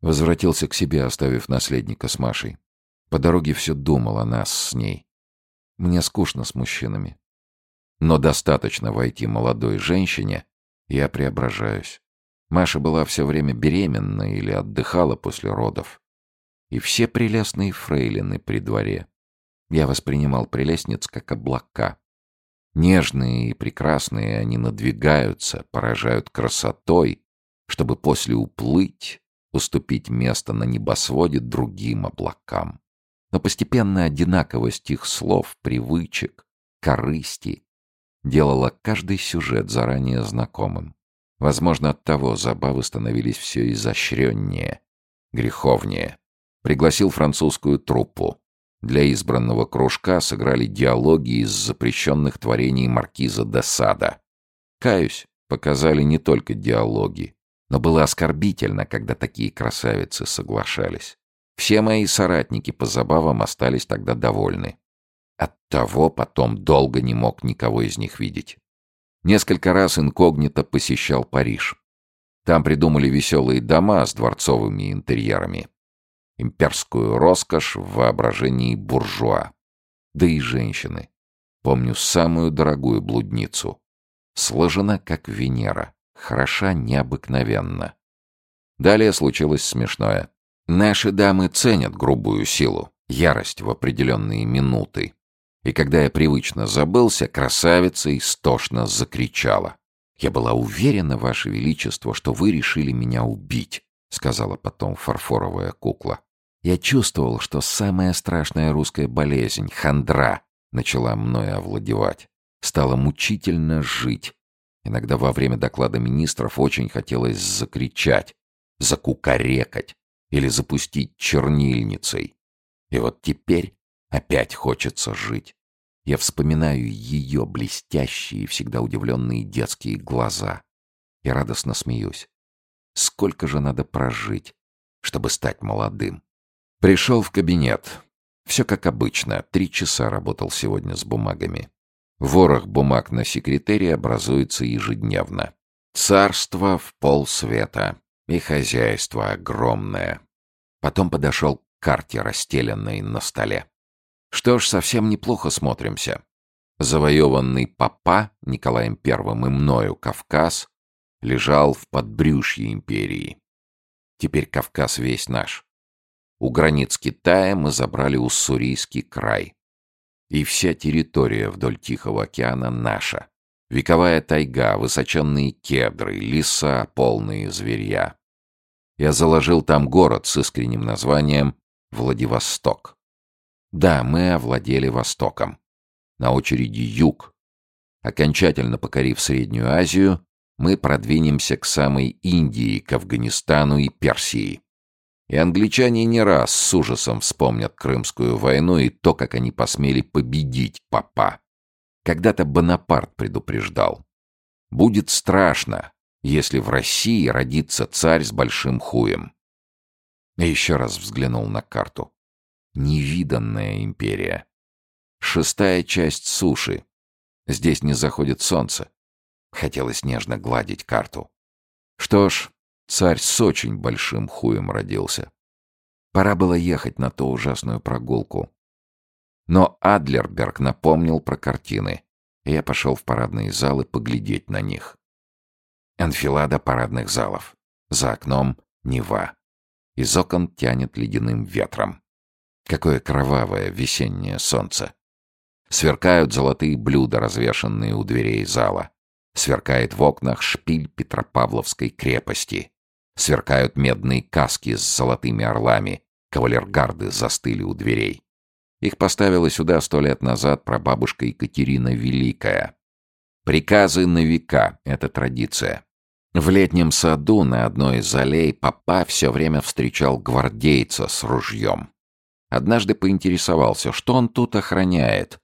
Возвратился к себе, оставив наследника с Машей. По дороге все думал о нас с ней. Мне скучно с мужчинами. Но достаточно войти молодой женщине, я преображаюсь. Маша была все время беременна или отдыхала после родов. И все прелестные фрейлины при дворе. Я воспринимал прелестниц как облака. Нежные и прекрасные они надвигаются, поражают красотой, чтобы после уплыть, уступить место на небосводе другим облакам. Но постепенно одинаковость их слов, привычек, корысти делала каждый сюжет заранее знакомым. Возможно, от того забавы становились все изощреннее, греховнее. Пригласил французскую труппу. Для избранного кружка сыграли диалоги из запрещенных творений маркиза де Сада. Каюсь, показали не только диалоги, но было оскорбительно, когда такие красавицы соглашались. Все мои соратники по забавам остались тогда довольны. Оттого потом долго не мог никого из них видеть. Несколько раз инкогнито посещал Париж. Там придумали веселые дома с дворцовыми интерьерами имперскую роскошь в воображении буржуа. Да и женщины. Помню самую дорогую блудницу. Сложена, как Венера, хороша необыкновенно. Далее случилось смешное. Наши дамы ценят грубую силу, ярость в определенные минуты. И когда я привычно забылся, красавица истошно закричала. «Я была уверена, Ваше Величество, что вы решили меня убить», — сказала потом фарфоровая кукла. Я чувствовал, что самая страшная русская болезнь, хандра, начала мною овладевать. Стало мучительно жить. Иногда во время доклада министров очень хотелось закричать, закукарекать или запустить чернильницей. И вот теперь опять хочется жить. Я вспоминаю ее блестящие всегда удивленные детские глаза. И радостно смеюсь. Сколько же надо прожить, чтобы стать молодым? Пришел в кабинет. Все как обычно. Три часа работал сегодня с бумагами. Ворох бумаг на секретаре образуется ежедневно. Царство в полсвета. И хозяйство огромное. Потом подошел к карте, расстеленной на столе. Что ж, совсем неплохо смотримся. Завоеванный папа Николаем Первым и мною Кавказ лежал в подбрюшье империи. Теперь Кавказ весь наш. У границ Китая мы забрали Уссурийский край. И вся территория вдоль Тихого океана наша. Вековая тайга, высоченные кедры, леса, полные зверья. Я заложил там город с искренним названием Владивосток. Да, мы овладели Востоком. На очереди юг. Окончательно покорив Среднюю Азию, мы продвинемся к самой Индии, к Афганистану и Персии. И англичане не раз с ужасом вспомнят Крымскую войну и то, как они посмели победить папа. Когда-то Бонапарт предупреждал. Будет страшно, если в России родится царь с большим хуем. И еще раз взглянул на карту. Невиданная империя. Шестая часть суши. Здесь не заходит солнце. Хотелось нежно гладить карту. Что ж, Царь с очень большим хуем родился. Пора было ехать на ту ужасную прогулку. Но Адлерберг напомнил про картины, и я пошел в парадные залы поглядеть на них. Анфилада парадных залов. За окном Нева. Из окон тянет ледяным ветром. Какое кровавое весеннее солнце. Сверкают золотые блюда, развешанные у дверей зала. Сверкает в окнах шпиль Петропавловской крепости. Сверкают медные каски с золотыми орлами. Кавалергарды застыли у дверей. Их поставила сюда сто лет назад прабабушка Екатерина Великая. Приказы на века — это традиция. В летнем саду на одной из аллей папа все время встречал гвардейца с ружьем. Однажды поинтересовался, что он тут охраняет.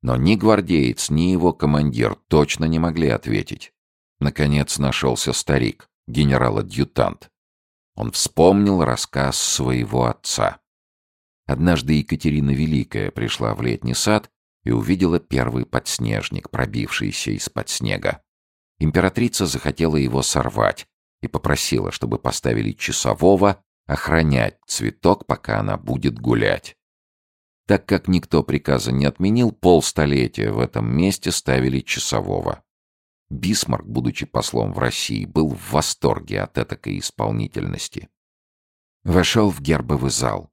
Но ни гвардеец, ни его командир точно не могли ответить. Наконец нашелся старик генерал-адъютант. Он вспомнил рассказ своего отца. Однажды Екатерина Великая пришла в летний сад и увидела первый подснежник, пробившийся из-под снега. Императрица захотела его сорвать и попросила, чтобы поставили часового, охранять цветок, пока она будет гулять. Так как никто приказа не отменил, полстолетия в этом месте ставили часового. Бисмарк, будучи послом в России, был в восторге от этакой исполнительности. Вошел в гербовый зал.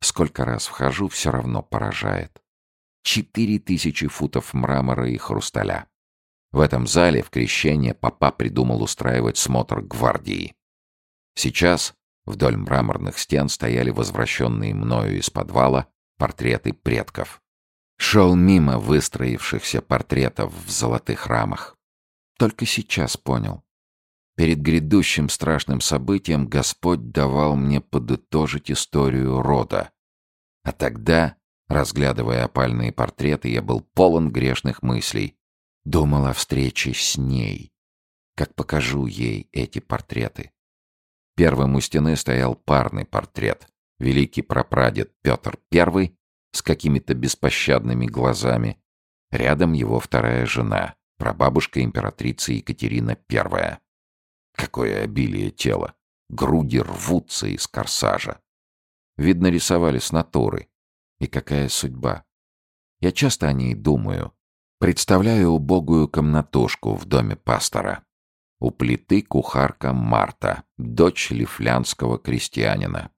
Сколько раз вхожу, все равно поражает. Четыре тысячи футов мрамора и хрусталя. В этом зале в крещение папа придумал устраивать смотр гвардии. Сейчас вдоль мраморных стен стояли возвращенные мною из подвала портреты предков. Шел мимо выстроившихся портретов в золотых рамах. Только сейчас понял. Перед грядущим страшным событием Господь давал мне подытожить историю рода. А тогда, разглядывая опальные портреты, я был полон грешных мыслей. Думал о встрече с ней. Как покажу ей эти портреты. Первым у стены стоял парный портрет. Великий прапрадед Петр I с какими-то беспощадными глазами. Рядом его вторая жена, прабабушка императрицы Екатерина I. Какое обилие тела! Груди рвутся из корсажа. Видно, рисовали с натуры. И какая судьба! Я часто о ней думаю. Представляю убогую комнатушку в доме пастора. У плиты кухарка Марта, дочь лифлянского крестьянина.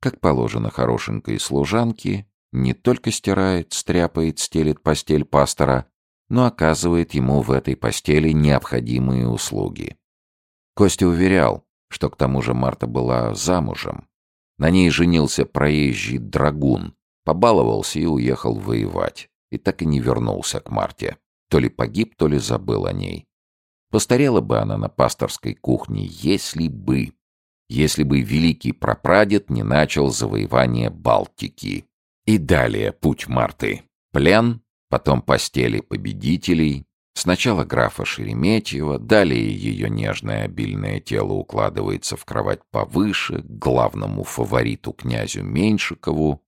Как положено хорошенькой служанке, не только стирает, стряпает, стелит постель пастора, но оказывает ему в этой постели необходимые услуги. Костя уверял, что к тому же Марта была замужем. На ней женился проезжий драгун, побаловался и уехал воевать, и так и не вернулся к Марте. То ли погиб, то ли забыл о ней. Постарела бы она на пасторской кухне, если бы... Если бы великий прапрадед не начал завоевание Балтики. И далее путь Марты. Плен, потом постели победителей. Сначала графа Шереметьева, далее ее нежное обильное тело укладывается в кровать повыше, к главному фавориту князю Меньшикову,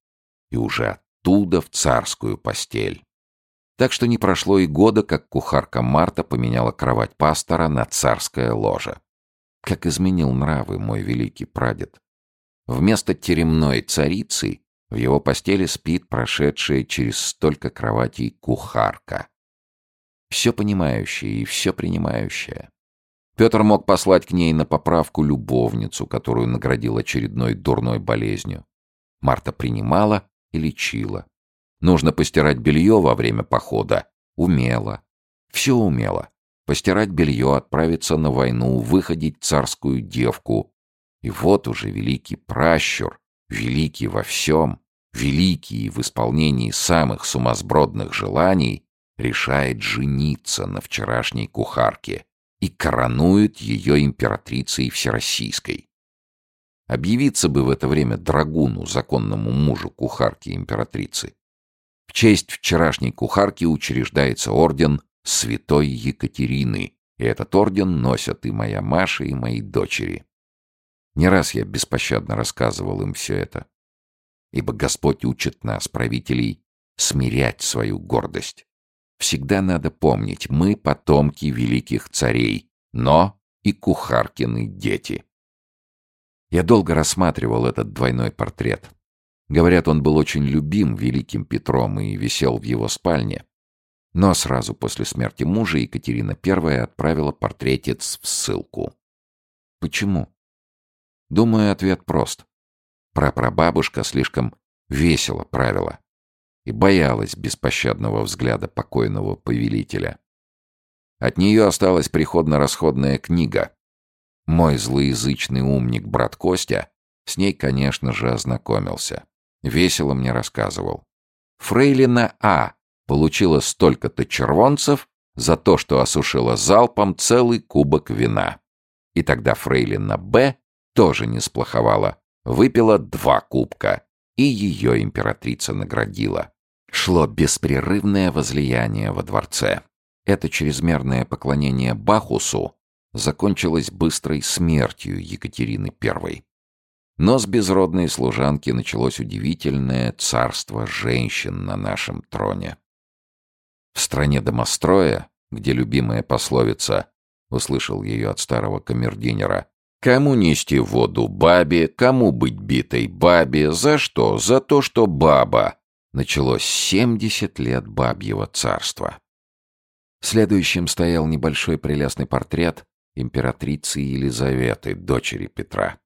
и уже оттуда в царскую постель. Так что не прошло и года, как кухарка Марта поменяла кровать пастора на царское ложе. Как изменил нравы мой великий прадед. Вместо теремной царицы в его постели спит прошедшая через столько кроватей кухарка. Все понимающая и все принимающая. Петр мог послать к ней на поправку любовницу, которую наградил очередной дурной болезнью. Марта принимала и лечила. Нужно постирать белье во время похода. Умела. Все умела. Постирать белье, отправиться на войну, выходить царскую девку. И вот уже великий пращур великий во всем, великий в исполнении самых сумасбродных желаний, решает жениться на вчерашней кухарке и коронует ее императрицей всероссийской. Объявиться бы в это время драгуну, законному мужу кухарки императрицы. В честь вчерашней кухарки учреждается орден Святой Екатерины, и этот орден носят и моя Маша, и мои дочери. Не раз я беспощадно рассказывал им все это. Ибо Господь учит нас, правителей, смирять свою гордость. Всегда надо помнить, мы потомки великих царей, но и кухаркины дети. Я долго рассматривал этот двойной портрет. Говорят, он был очень любим великим Петром и висел в его спальне. Но сразу после смерти мужа Екатерина I отправила портретец в ссылку. Почему? Думаю, ответ прост. Прапрабабушка слишком весело правила и боялась беспощадного взгляда покойного повелителя. От нее осталась приходно-расходная книга. Мой злоязычный умник брат Костя с ней, конечно же, ознакомился. Весело мне рассказывал. Фрейлина А получила столько-то червонцев за то, что осушила залпом целый кубок вина. И тогда Фрейлина Б тоже не сплоховала. Выпила два кубка, и ее императрица наградила. Шло беспрерывное возлияние во дворце. Это чрезмерное поклонение Бахусу закончилось быстрой смертью Екатерины I. Но с безродной служанки началось удивительное царство женщин на нашем троне. В стране домостроя, где любимая пословица, услышал ее от старого камердинера, Кому нести воду бабе, кому быть битой бабе, за что? За то, что баба. Началось семьдесят лет бабьего царства. Следующим стоял небольшой прелестный портрет императрицы Елизаветы, дочери Петра.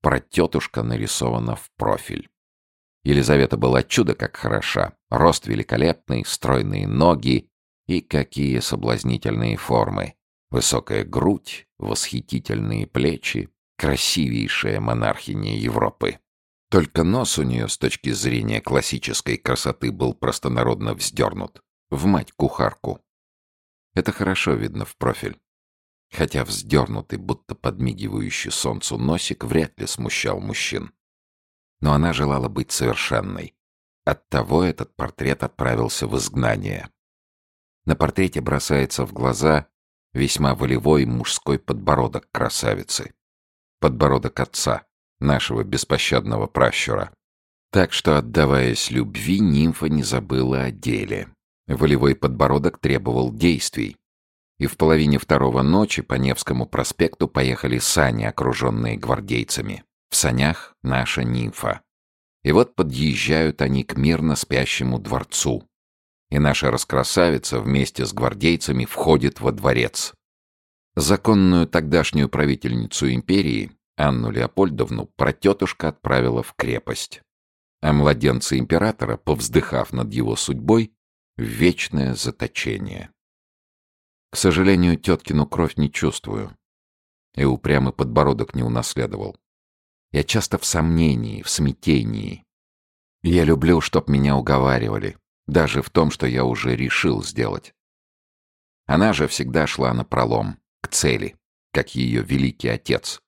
Протетушка нарисована в профиль. Елизавета была чудо как хороша. Рост великолепный, стройные ноги и какие соблазнительные формы. Высокая грудь, восхитительные плечи, красивейшая монархиня Европы. Только нос у нее с точки зрения классической красоты был простонародно вздернут. В мать-кухарку. Это хорошо видно в профиль. Хотя вздернутый, будто подмигивающий солнцу носик вряд ли смущал мужчин. Но она желала быть совершенной. Оттого этот портрет отправился в изгнание. На портрете бросается в глаза весьма волевой мужской подбородок красавицы. Подбородок отца, нашего беспощадного пращура. Так что, отдаваясь любви, нимфа не забыла о деле. Волевой подбородок требовал действий. И в половине второго ночи по Невскому проспекту поехали сани, окруженные гвардейцами. В санях наша нимфа. И вот подъезжают они к мирно спящему дворцу, и наша раскрасавица вместе с гвардейцами входит во дворец. Законную тогдашнюю правительницу империи, Анну Леопольдовну, протетушка отправила в крепость. А младенца императора, повздыхав над его судьбой, в вечное заточение. К сожалению, теткину кровь не чувствую. И упрямый подбородок не унаследовал. Я часто в сомнении, в смятении. Я люблю, чтоб меня уговаривали, даже в том, что я уже решил сделать. Она же всегда шла на пролом, к цели, как ее великий отец.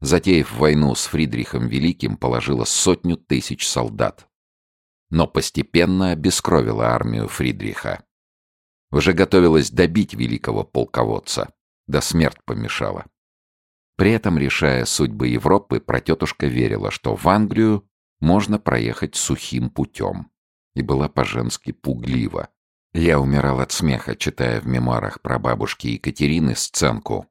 Затеяв войну с Фридрихом Великим, положила сотню тысяч солдат. Но постепенно обескровила армию Фридриха. Уже готовилась добить великого полководца, да смерть помешала. При этом, решая судьбы Европы, протетушка верила, что в Англию можно проехать сухим путем и была по-женски пуглива. Я умирал от смеха, читая в мемуарах про бабушки Екатерины сценку.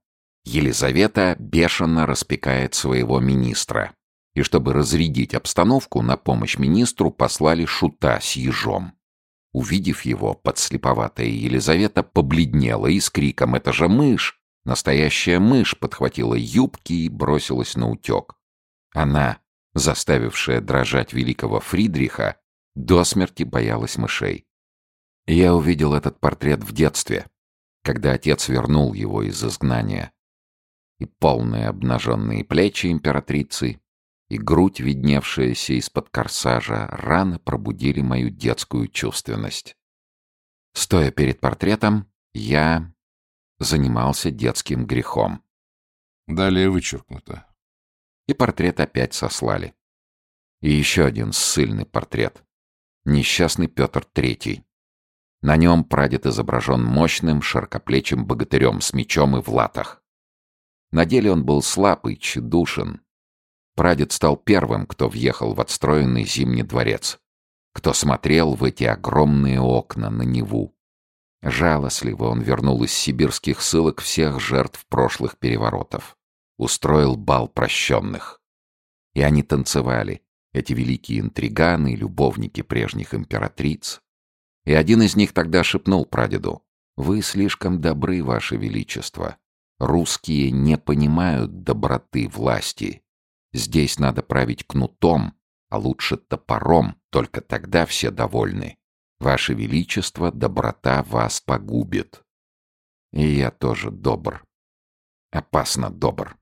Елизавета бешено распекает своего министра. И чтобы разрядить обстановку, на помощь министру послали шута с ежом. Увидев его, подслеповатая Елизавета побледнела и с криком «Это же мышь!» Настоящая мышь подхватила юбки и бросилась на утек. Она, заставившая дрожать великого Фридриха, до смерти боялась мышей. Я увидел этот портрет в детстве, когда отец вернул его из изгнания. И полные обнаженные плечи императрицы, и грудь, видневшаяся из-под корсажа, рано пробудили мою детскую чувственность. Стоя перед портретом, я занимался детским грехом. Далее вычеркнуто. И портрет опять сослали. И еще один ссыльный портрет несчастный Петр III. На нем прадед изображен мощным, широкоплечим богатырем с мечом и в латах. На деле он был слаб и тщедушен. Прадед стал первым, кто въехал в отстроенный Зимний дворец, кто смотрел в эти огромные окна на Неву. Жалостливо он вернул из сибирских ссылок всех жертв прошлых переворотов. Устроил бал прощенных. И они танцевали, эти великие интриганы, любовники прежних императриц. И один из них тогда шепнул прадеду, «Вы слишком добры, ваше величество. Русские не понимают доброты власти. Здесь надо править кнутом, а лучше топором, только тогда все довольны. Ваше величество, доброта вас погубит». И я тоже добр. Опасно добр.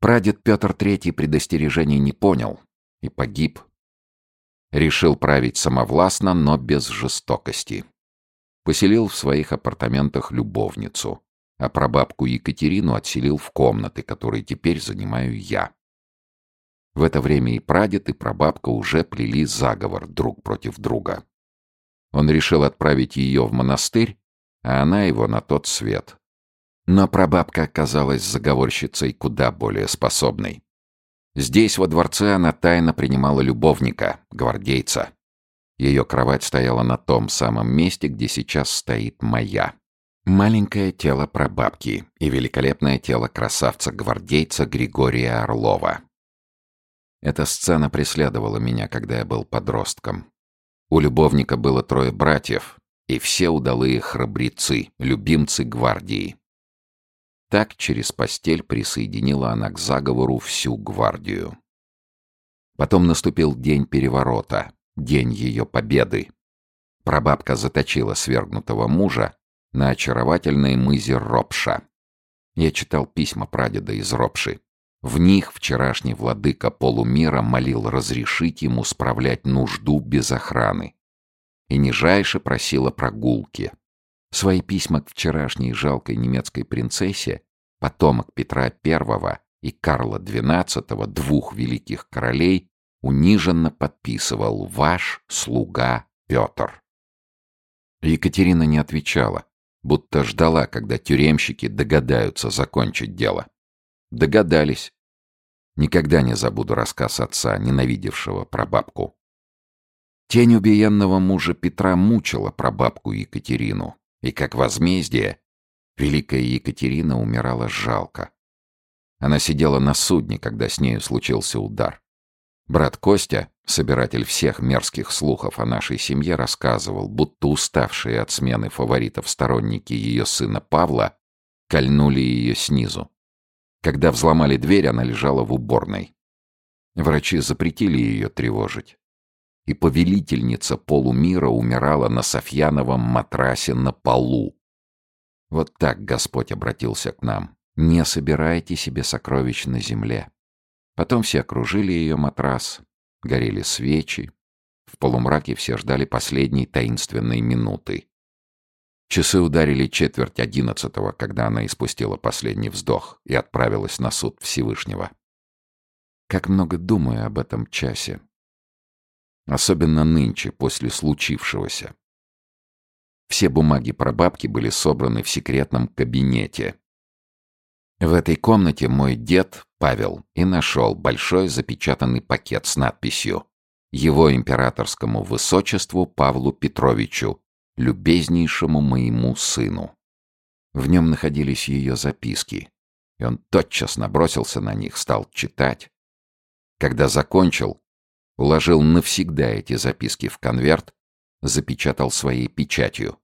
Прадед Петр III предостережений не понял, и погиб. Решил править самовластно, но без жестокости. Поселил в своих апартаментах любовницу, а прабабку Екатерину отселил в комнаты, которые теперь занимаю я. В это время и прадед, и прабабка уже плели заговор друг против друга. Он решил отправить ее в монастырь, а она его на тот свет. Но прабабка оказалась заговорщицей куда более способной. Здесь, во дворце, она тайно принимала любовника, гвардейца. Ее кровать стояла на том самом месте, где сейчас стоит моя. Маленькое тело прабабки и великолепное тело красавца-гвардейца Григория Орлова. Эта сцена преследовала меня, когда я был подростком. У любовника было трое братьев, и все удалые храбрецы, любимцы гвардии. Так через постель присоединила она к заговору всю гвардию. Потом наступил день переворота, день ее победы. Прабабка заточила свергнутого мужа на очаровательной мызе Ропша. Я читал письма прадеда из Ропши. В них вчерашний владыка полумира молил разрешить ему справлять нужду без охраны. И нижайше просила прогулки. Свои письма к вчерашней жалкой немецкой принцессе, потомок Петра I и Карла XII, двух великих королей, униженно подписывал «Ваш слуга Петр». Екатерина не отвечала, будто ждала, когда тюремщики догадаются закончить дело. Догадались. Никогда не забуду рассказ отца, ненавидевшего прабабку. Тень убиенного мужа Петра мучила прабабку Екатерину, и как возмездие великая Екатерина умирала жалко. Она сидела на судне, когда с нею случился удар. Брат Костя, собиратель всех мерзких слухов о нашей семье, рассказывал, будто уставшие от смены фаворитов сторонники ее сына Павла кольнули ее снизу. Когда взломали дверь, она лежала в уборной. Врачи запретили ее тревожить. И повелительница полумира умирала на Софьяновом матрасе на полу. Вот так Господь обратился к нам. Не собирайте себе сокровищ на земле. Потом все окружили ее матрас, горели свечи. В полумраке все ждали последней таинственной минуты. Часы ударили четверть одиннадцатого, когда она испустила последний вздох и отправилась на суд Всевышнего. Как много думаю об этом часе. Особенно нынче, после случившегося. Все бумаги про бабки были собраны в секретном кабинете, в этой комнате мой дед, Павел, и нашел большой запечатанный пакет с надписью «Его императорскому высочеству Павлу Петровичу, любезнейшему моему сыну». В нем находились ее записки, и он тотчас набросился на них, стал читать. Когда закончил, уложил навсегда эти записки в конверт, запечатал своей печатью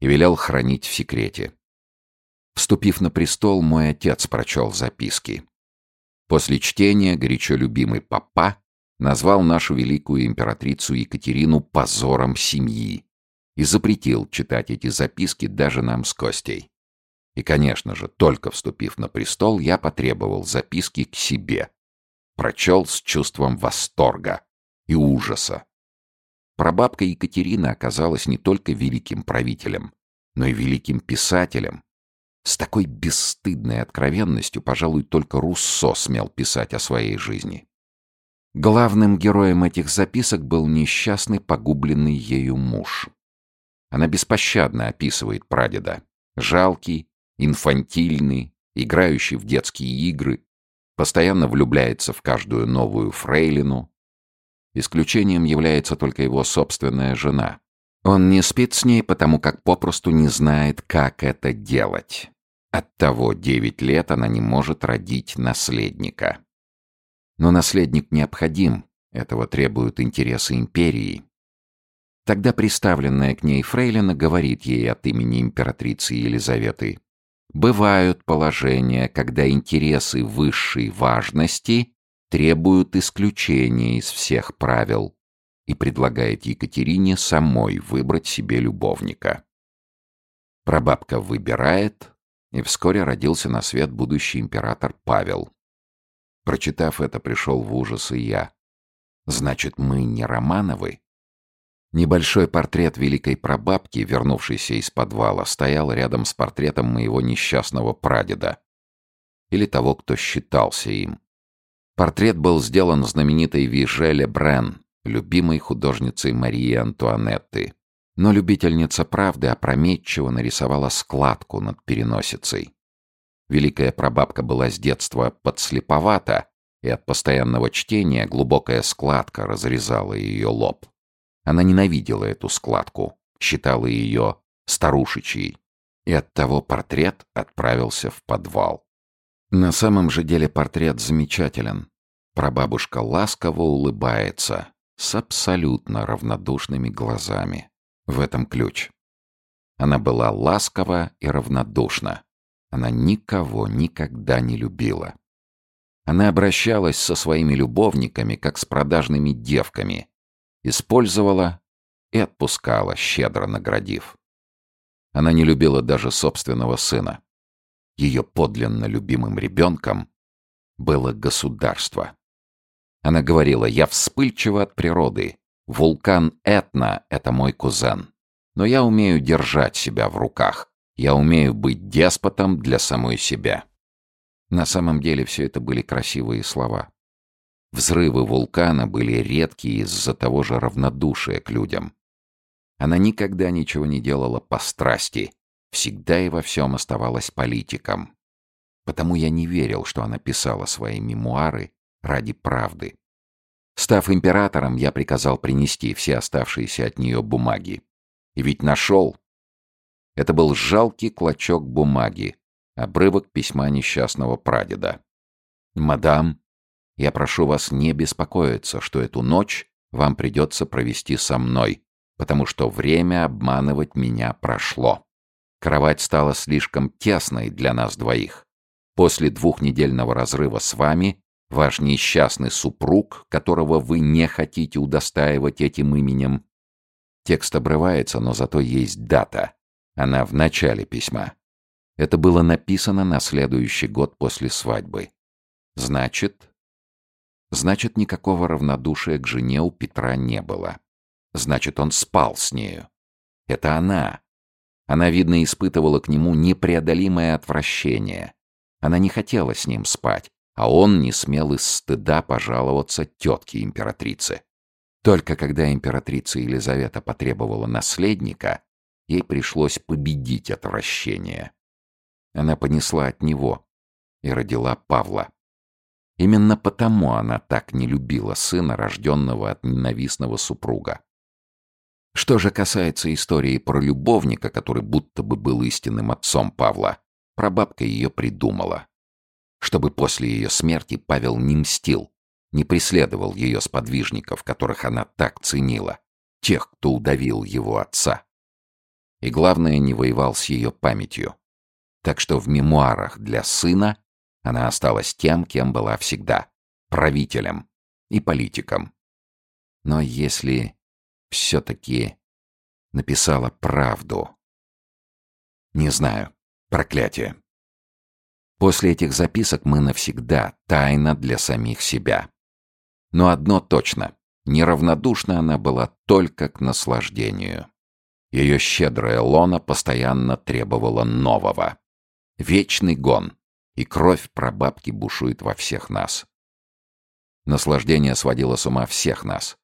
и велел хранить в секрете. Вступив на престол, мой отец прочел записки. После чтения горячо любимый папа назвал нашу великую императрицу Екатерину позором семьи и запретил читать эти записки даже нам с Костей. И, конечно же, только вступив на престол, я потребовал записки к себе. Прочел с чувством восторга и ужаса. Прабабка Екатерина оказалась не только великим правителем, но и великим писателем, с такой бесстыдной откровенностью, пожалуй, только Руссо смел писать о своей жизни. Главным героем этих записок был несчастный, погубленный ею муж. Она беспощадно описывает прадеда. Жалкий, инфантильный, играющий в детские игры, постоянно влюбляется в каждую новую фрейлину. Исключением является только его собственная жена. Он не спит с ней, потому как попросту не знает, как это делать. Оттого девять лет она не может родить наследника. Но наследник необходим, этого требуют интересы империи. Тогда приставленная к ней Фрейлина говорит ей от имени императрицы Елизаветы. Бывают положения, когда интересы высшей важности требуют исключения из всех правил и предлагает Екатерине самой выбрать себе любовника. Прабабка выбирает, и вскоре родился на свет будущий император Павел. Прочитав это, пришел в ужас и я. Значит, мы не Романовы? Небольшой портрет великой прабабки, вернувшейся из подвала, стоял рядом с портретом моего несчастного прадеда. Или того, кто считался им. Портрет был сделан знаменитой Вижеле Брен, любимой художницей Марии Антуанетты но любительница правды опрометчиво нарисовала складку над переносицей. Великая прабабка была с детства подслеповата, и от постоянного чтения глубокая складка разрезала ее лоб. Она ненавидела эту складку, считала ее старушечьей. И оттого портрет отправился в подвал. На самом же деле портрет замечателен. Прабабушка ласково улыбается, с абсолютно равнодушными глазами. В этом ключ. Она была ласкова и равнодушна. Она никого никогда не любила. Она обращалась со своими любовниками, как с продажными девками. Использовала и отпускала, щедро наградив. Она не любила даже собственного сына. Ее подлинно любимым ребенком было государство. Она говорила, я вспыльчива от природы. Вулкан Этна — это мой кузен. Но я умею держать себя в руках. Я умею быть деспотом для самой себя. На самом деле все это были красивые слова. Взрывы вулкана были редкие из-за того же равнодушия к людям. Она никогда ничего не делала по страсти, всегда и во всем оставалась политиком. Потому я не верил, что она писала свои мемуары ради правды. Став императором, я приказал принести все оставшиеся от нее бумаги. И ведь нашел. Это был жалкий клочок бумаги, обрывок письма несчастного прадеда. «Мадам, я прошу вас не беспокоиться, что эту ночь вам придется провести со мной, потому что время обманывать меня прошло. Кровать стала слишком тесной для нас двоих. После двухнедельного разрыва с вами ваш несчастный супруг, которого вы не хотите удостаивать этим именем, Текст обрывается, но зато есть дата. Она в начале письма. Это было написано на следующий год после свадьбы. Значит... Значит, никакого равнодушия к жене у Петра не было. Значит, он спал с нею. Это она. Она, видно, испытывала к нему непреодолимое отвращение. Она не хотела с ним спать, а он не смел из стыда пожаловаться тетке императрицы. Только когда императрица Елизавета потребовала наследника, ей пришлось победить отвращение. Она понесла от него и родила Павла. Именно потому она так не любила сына, рожденного от ненавистного супруга. Что же касается истории про любовника, который будто бы был истинным отцом Павла, прабабка ее придумала. Чтобы после ее смерти Павел не мстил, не преследовал ее сподвижников, которых она так ценила, тех, кто удавил его отца. И главное, не воевал с ее памятью. Так что в мемуарах для сына она осталась тем, кем была всегда — правителем и политиком. Но если все-таки написала правду... Не знаю. Проклятие. После этих записок мы навсегда тайна для самих себя. Но одно точно — неравнодушна она была только к наслаждению. Ее щедрая лона постоянно требовала нового. Вечный гон, и кровь прабабки бушует во всех нас. Наслаждение сводило с ума всех нас.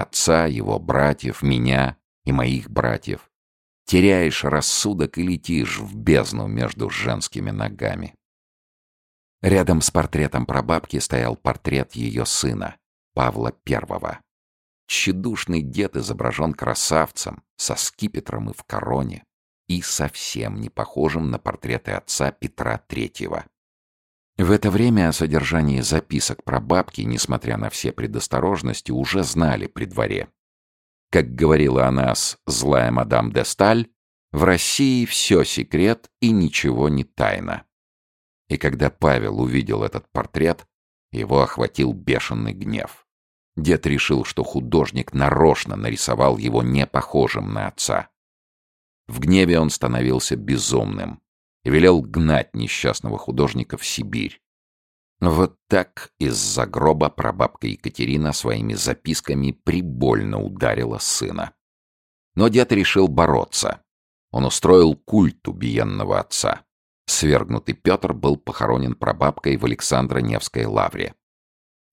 Отца, его братьев, меня и моих братьев. Теряешь рассудок и летишь в бездну между женскими ногами. Рядом с портретом прабабки стоял портрет ее сына, Павла I. Тщедушный дед изображен красавцем, со скипетром и в короне, и совсем не похожим на портреты отца Петра III. В это время о содержании записок про бабки, несмотря на все предосторожности, уже знали при дворе. Как говорила о нас злая мадам де Сталь, в России все секрет и ничего не тайна. И когда Павел увидел этот портрет, его охватил бешеный гнев. Дед решил, что художник нарочно нарисовал его не похожим на отца. В гневе он становился безумным и велел гнать несчастного художника в Сибирь. Вот так из-за гроба прабабка Екатерина своими записками прибольно ударила сына. Но дед решил бороться. Он устроил культ убиенного отца. Свергнутый Петр был похоронен прабабкой в Александро-Невской лавре.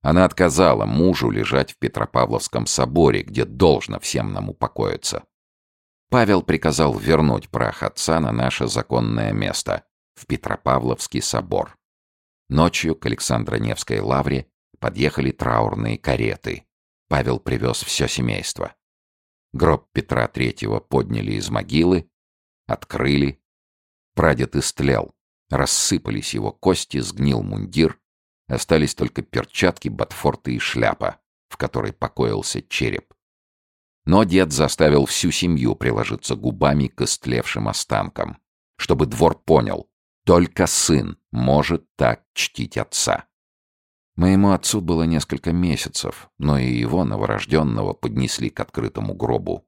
Она отказала мужу лежать в Петропавловском соборе, где должно всем нам упокоиться. Павел приказал вернуть прах отца на наше законное место, в Петропавловский собор. Ночью к Александро-Невской лавре подъехали траурные кареты. Павел привез все семейство. Гроб Петра Третьего подняли из могилы, открыли, Прадед истлел. Рассыпались его кости, сгнил мундир. Остались только перчатки, ботфорты и шляпа, в которой покоился череп. Но дед заставил всю семью приложиться губами к истлевшим останкам, чтобы двор понял, только сын может так чтить отца. Моему отцу было несколько месяцев, но и его новорожденного поднесли к открытому гробу.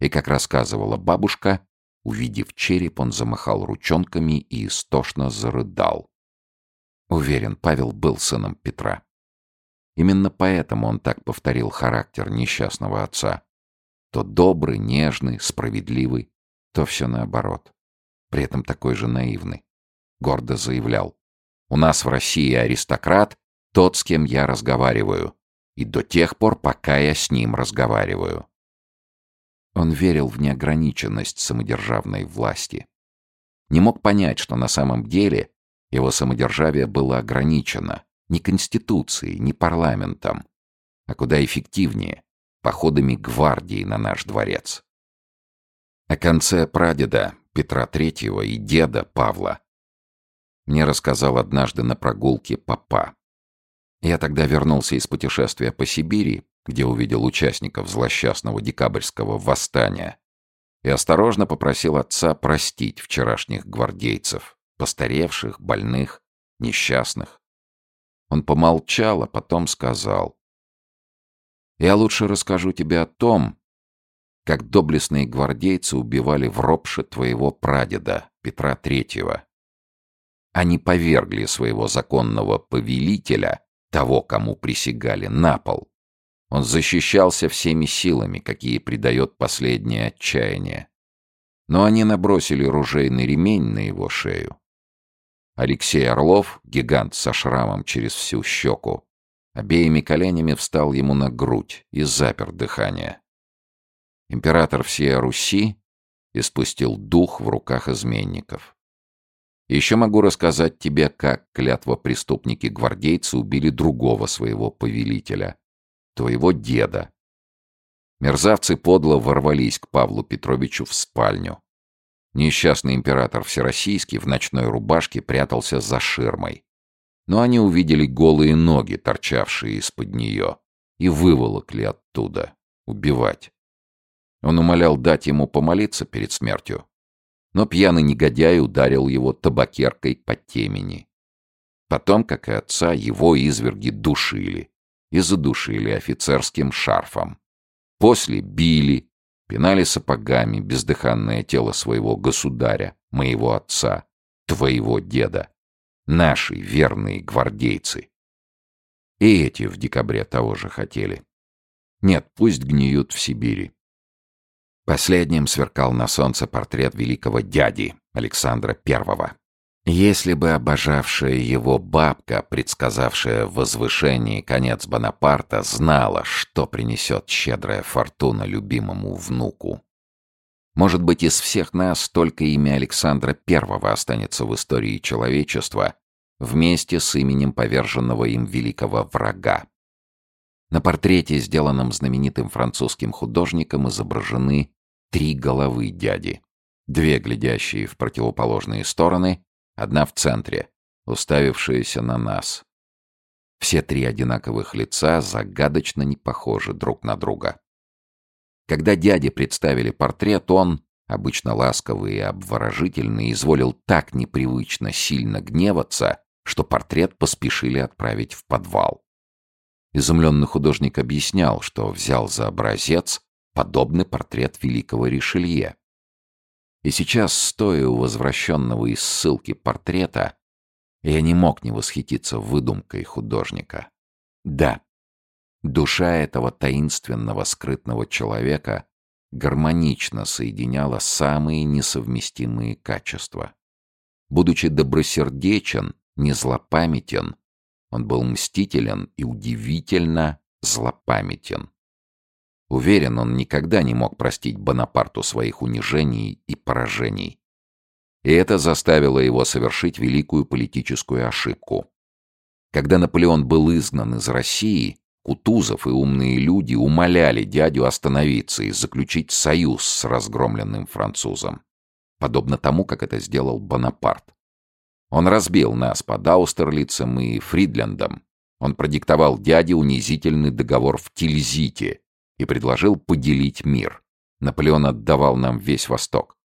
И, как рассказывала бабушка, увидев череп, он замахал ручонками и истошно зарыдал. Уверен, Павел был сыном Петра. Именно поэтому он так повторил характер несчастного отца. То добрый, нежный, справедливый, то все наоборот. При этом такой же наивный. Гордо заявлял. «У нас в России аристократ тот, с кем я разговариваю. И до тех пор, пока я с ним разговариваю». Он верил в неограниченность самодержавной власти. Не мог понять, что на самом деле его самодержавие было ограничено не Конституцией, не парламентом, а куда эффективнее походами гвардии на наш дворец. О конце прадеда Петра Третьего и деда Павла мне рассказал однажды на прогулке папа. Я тогда вернулся из путешествия по Сибири, где увидел участников злосчастного декабрьского восстания, и осторожно попросил отца простить вчерашних гвардейцев, постаревших, больных, несчастных. Он помолчал, а потом сказал, я лучше расскажу тебе о том, как доблестные гвардейцы убивали в ропше твоего прадеда, Петра Третьего. Они повергли своего законного повелителя, того, кому присягали, на пол. Он защищался всеми силами, какие придает последнее отчаяние. Но они набросили ружейный ремень на его шею. Алексей Орлов, гигант со шрамом через всю щеку, Обеими коленями встал ему на грудь и запер дыхание. Император всей Руси испустил дух в руках изменников. Еще могу рассказать тебе, как клятва преступники-гвардейцы убили другого своего повелителя, твоего деда. Мерзавцы подло ворвались к Павлу Петровичу в спальню. Несчастный император Всероссийский в ночной рубашке прятался за ширмой но они увидели голые ноги, торчавшие из-под нее, и выволокли оттуда. Убивать. Он умолял дать ему помолиться перед смертью, но пьяный негодяй ударил его табакеркой по темени. Потом, как и отца, его изверги душили и задушили офицерским шарфом. После били, пинали сапогами бездыханное тело своего государя, моего отца, твоего деда. Наши верные гвардейцы. И эти в декабре того же хотели. Нет, пусть гниют в Сибири. Последним сверкал на солнце портрет великого дяди Александра Первого. Если бы обожавшая его бабка, предсказавшая возвышение конец Бонапарта, знала, что принесет щедрая фортуна любимому внуку, может быть, из всех нас только имя Александра I останется в истории человечества вместе с именем поверженного им великого врага. На портрете, сделанном знаменитым французским художником, изображены три головы дяди. Две глядящие в противоположные стороны, одна в центре, уставившаяся на нас. Все три одинаковых лица загадочно не похожи друг на друга. Когда дяде представили портрет, он, обычно ласковый и обворожительный, изволил так непривычно сильно гневаться, что портрет поспешили отправить в подвал. Изумленный художник объяснял, что взял за образец подобный портрет великого Ришелье. И сейчас, стоя у возвращенного из ссылки портрета, я не мог не восхититься выдумкой художника. Да, Душа этого таинственного скрытного человека гармонично соединяла самые несовместимые качества. Будучи добросердечен, не злопамятен, он был мстителен и удивительно злопамятен. Уверен, он никогда не мог простить Бонапарту своих унижений и поражений. И это заставило его совершить великую политическую ошибку. Когда Наполеон был изгнан из России, Кутузов и умные люди умоляли дядю остановиться и заключить союз с разгромленным французом. подобно тому, как это сделал Бонапарт. Он разбил нас под Аустерлицем и Фридлендом. Он продиктовал дяде унизительный договор в Тильзите и предложил поделить мир. Наполеон отдавал нам весь Восток.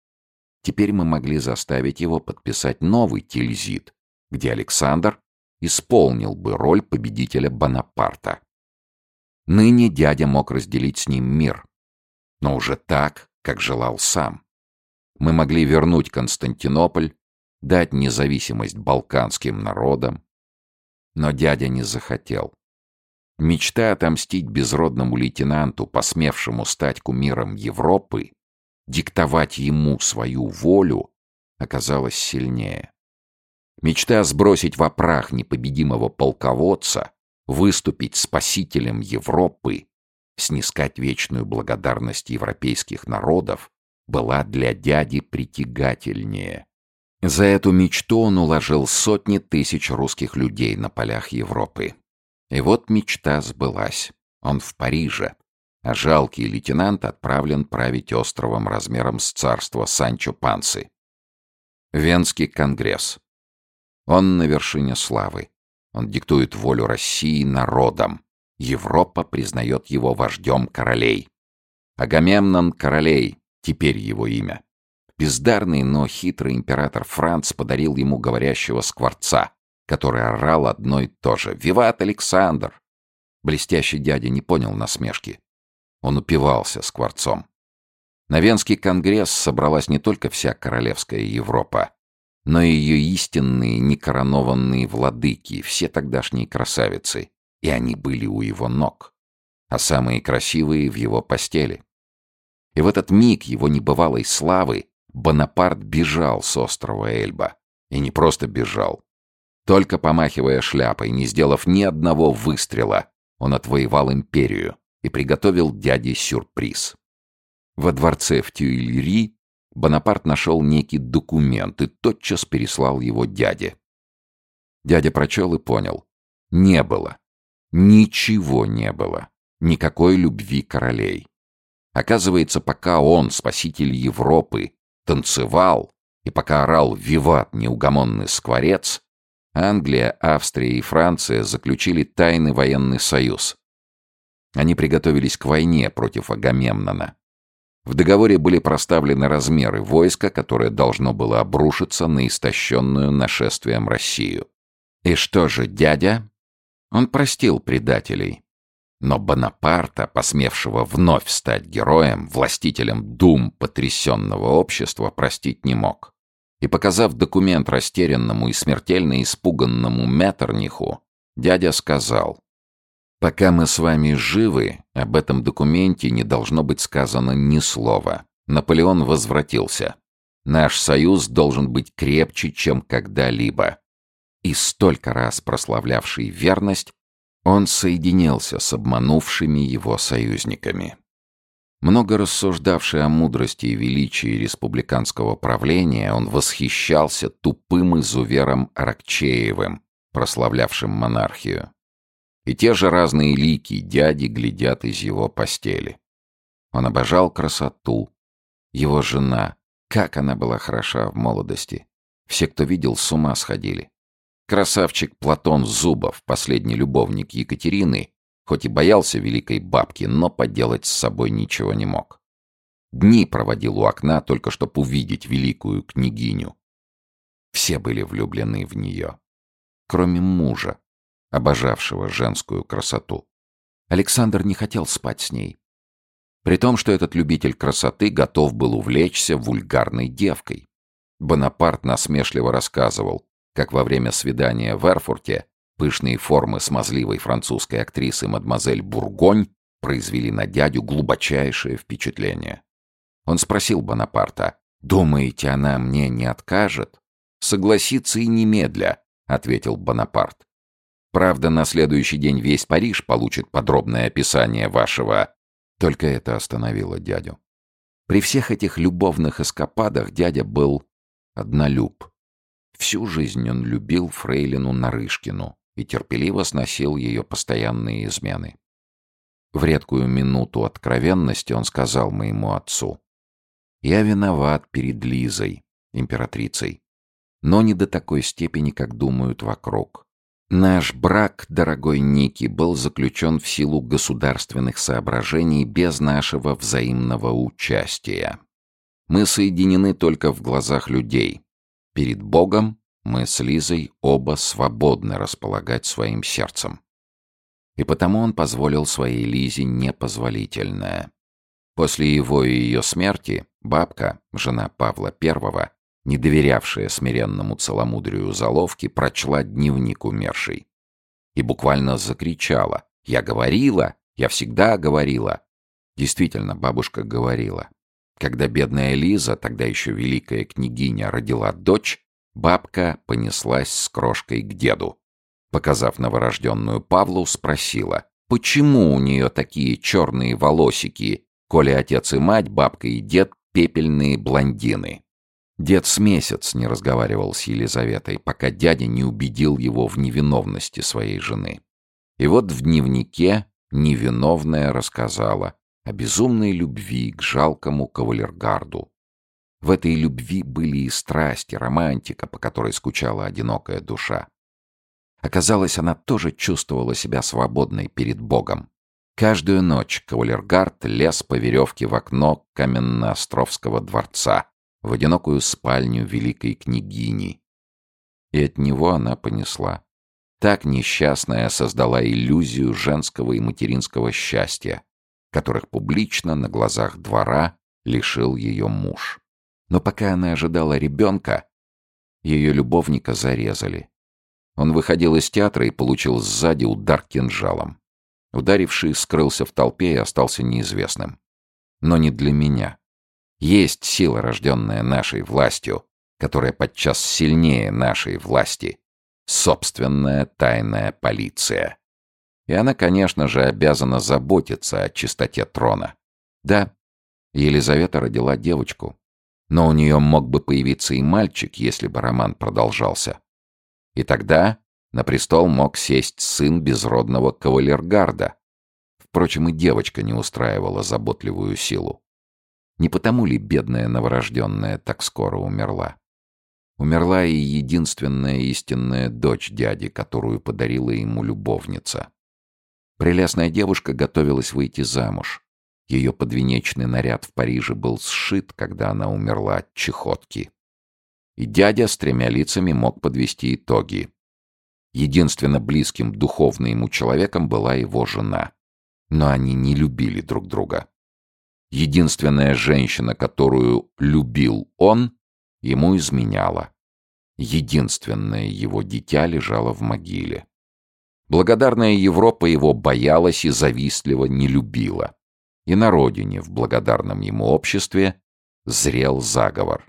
Теперь мы могли заставить его подписать новый Тильзит, где Александр исполнил бы роль победителя Бонапарта. Ныне дядя мог разделить с ним мир, но уже так, как желал сам. Мы могли вернуть Константинополь, дать независимость балканским народам. Но дядя не захотел. Мечта отомстить безродному лейтенанту, посмевшему стать кумиром Европы, диктовать ему свою волю, оказалась сильнее. Мечта сбросить в опрах непобедимого полководца, выступить спасителем Европы, снискать вечную благодарность европейских народов, была для дяди притягательнее. За эту мечту он уложил сотни тысяч русских людей на полях Европы. И вот мечта сбылась. Он в Париже, а жалкий лейтенант отправлен править островом размером с царство Санчо Пансы. Венский конгресс. Он на вершине славы. Он диктует волю России народам. Европа признает его вождем королей. Агамемнон королей, теперь его имя. Бездарный, но хитрый император Франц подарил ему говорящего скворца, который орал одно и то же «Виват Александр!». Блестящий дядя не понял насмешки. Он упивался скворцом. На Венский конгресс собралась не только вся королевская Европа, но ее истинные некоронованные владыки, все тогдашние красавицы, и они были у его ног, а самые красивые в его постели. И в этот миг его небывалой славы Бонапарт бежал с острова Эльба. И не просто бежал. Только помахивая шляпой, не сделав ни одного выстрела, он отвоевал империю и приготовил дяде сюрприз. Во дворце в Тюильри Бонапарт нашел некий документ и тотчас переслал его дяде. Дядя прочел и понял. Не было. Ничего не было. Никакой любви королей. Оказывается, пока он, спаситель Европы, танцевал, и пока орал «Виват, неугомонный скворец», Англия, Австрия и Франция заключили тайный военный союз. Они приготовились к войне против Агамемнона. В договоре были проставлены размеры войска, которое должно было обрушиться на истощенную нашествием Россию. И что же дядя? Он простил предателей. Но Бонапарта, посмевшего вновь стать героем, властителем дум потрясенного общества, простить не мог. И показав документ растерянному и смертельно испуганному Меттерниху, дядя сказал, «Пока мы с вами живы, об этом документе не должно быть сказано ни слова. Наполеон возвратился. Наш союз должен быть крепче, чем когда-либо». И столько раз прославлявший верность, он соединился с обманувшими его союзниками. Много рассуждавший о мудрости и величии республиканского правления, он восхищался тупым изувером Аракчеевым, прославлявшим монархию. И те же разные лики дяди глядят из его постели. Он обожал красоту. Его жена, как она была хороша в молодости. Все, кто видел, с ума сходили. Красавчик Платон Зубов, последний любовник Екатерины, хоть и боялся великой бабки, но поделать с собой ничего не мог. Дни проводил у окна, только чтобы увидеть великую княгиню. Все были влюблены в нее. Кроме мужа, обожавшего женскую красоту. Александр не хотел спать с ней. При том, что этот любитель красоты готов был увлечься вульгарной девкой. Бонапарт насмешливо рассказывал, как во время свидания в Эрфурте пышные формы смазливой французской актрисы мадемуазель Бургонь произвели на дядю глубочайшее впечатление. Он спросил Бонапарта, «Думаете, она мне не откажет?» «Согласится и немедля», — ответил Бонапарт. «Правда, на следующий день весь Париж получит подробное описание вашего...» Только это остановило дядю. При всех этих любовных эскападах дядя был однолюб. Всю жизнь он любил фрейлину Нарышкину и терпеливо сносил ее постоянные измены. В редкую минуту откровенности он сказал моему отцу, Я виноват перед Лизой, императрицей. Но не до такой степени, как думают вокруг. Наш брак, дорогой Ники, был заключен в силу государственных соображений без нашего взаимного участия. Мы соединены только в глазах людей. Перед Богом мы с Лизой оба свободны располагать своим сердцем. И потому он позволил своей Лизе непозволительное. После его и ее смерти бабка, жена Павла I, не доверявшая смиренному целомудрию заловки, прочла дневник умершей. И буквально закричала «Я говорила! Я всегда говорила!» Действительно, бабушка говорила. Когда бедная Лиза, тогда еще великая княгиня, родила дочь, бабка понеслась с крошкой к деду. Показав новорожденную Павлу, спросила, почему у нее такие черные волосики, коли отец и мать, бабка и дед — пепельные блондины. Дед с месяц не разговаривал с Елизаветой, пока дядя не убедил его в невиновности своей жены. И вот в дневнике невиновная рассказала о безумной любви к жалкому кавалергарду. В этой любви были и страсти, романтика, по которой скучала одинокая душа. Оказалось, она тоже чувствовала себя свободной перед Богом. Каждую ночь кавалергард лез по веревке в окно Каменноостровского дворца, в одинокую спальню великой княгини. И от него она понесла. Так несчастная создала иллюзию женского и материнского счастья, которых публично на глазах двора лишил ее муж. Но пока она ожидала ребенка, ее любовника зарезали. Он выходил из театра и получил сзади удар кинжалом. Ударивший скрылся в толпе и остался неизвестным. Но не для меня. Есть сила, рожденная нашей властью, которая подчас сильнее нашей власти. Собственная тайная полиция. И она, конечно же, обязана заботиться о чистоте трона. Да, Елизавета родила девочку. Но у нее мог бы появиться и мальчик, если бы роман продолжался. И тогда на престол мог сесть сын безродного кавалергарда. Впрочем, и девочка не устраивала заботливую силу. Не потому ли бедная новорожденная так скоро умерла? Умерла и единственная истинная дочь дяди, которую подарила ему любовница. Прелестная девушка готовилась выйти замуж. Ее подвенечный наряд в Париже был сшит, когда она умерла от чехотки. И дядя с тремя лицами мог подвести итоги. Единственно близким духовно ему человеком была его жена. Но они не любили друг друга. Единственная женщина, которую любил он, ему изменяла. Единственное его дитя лежало в могиле. Благодарная Европа его боялась и завистливо не любила. И на родине, в благодарном ему обществе, зрел заговор.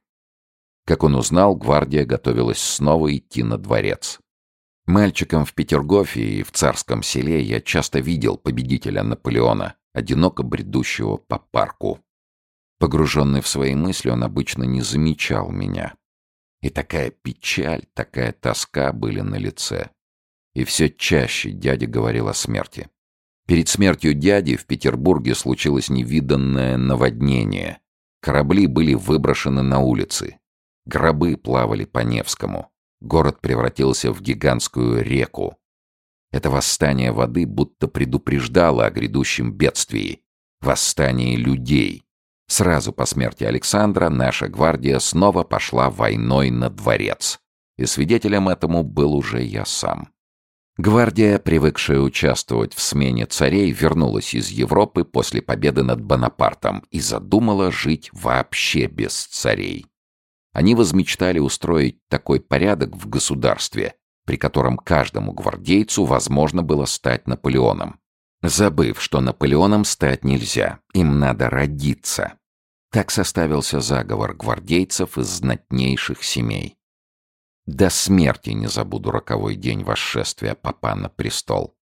Как он узнал, гвардия готовилась снова идти на дворец. Мальчиком в Петергофе и в царском селе я часто видел победителя Наполеона, одиноко бредущего по парку. Погруженный в свои мысли, он обычно не замечал меня. И такая печаль, такая тоска были на лице. И все чаще дядя говорил о смерти. Перед смертью дяди в Петербурге случилось невиданное наводнение. Корабли были выброшены на улицы. Гробы плавали по Невскому. Город превратился в гигантскую реку. Это восстание воды будто предупреждало о грядущем бедствии. Восстание людей. Сразу по смерти Александра наша гвардия снова пошла войной на дворец. И свидетелем этому был уже я сам. Гвардия, привыкшая участвовать в смене царей, вернулась из Европы после победы над Бонапартом и задумала жить вообще без царей. Они возмечтали устроить такой порядок в государстве, при котором каждому гвардейцу возможно было стать Наполеоном. Забыв, что Наполеоном стать нельзя, им надо родиться. Так составился заговор гвардейцев из знатнейших семей. До смерти не забуду роковой день восшествия папа на престол.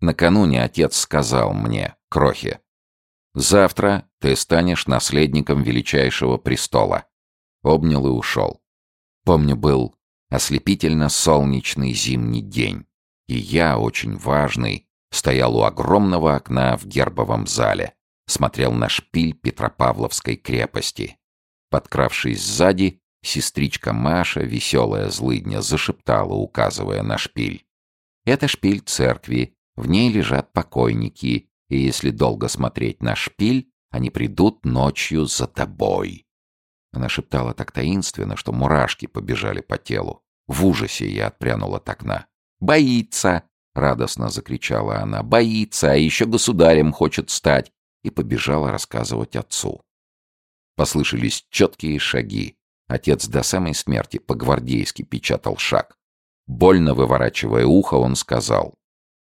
Накануне отец сказал мне, Крохи, «Завтра ты станешь наследником величайшего престола». Обнял и ушел. Помню, был Ослепительно солнечный зимний день. И я, очень важный, стоял у огромного окна в гербовом зале, смотрел на шпиль Петропавловской крепости. Подкравшись сзади, сестричка Маша, веселая злыдня, зашептала, указывая на шпиль. «Это шпиль церкви, в ней лежат покойники, и если долго смотреть на шпиль, они придут ночью за тобой». Она шептала так таинственно, что мурашки побежали по телу. В ужасе я отпрянул от окна. «Боится!» — радостно закричала она. «Боится, а еще государем хочет стать!» И побежала рассказывать отцу. Послышались четкие шаги. Отец до самой смерти по-гвардейски печатал шаг. Больно выворачивая ухо, он сказал.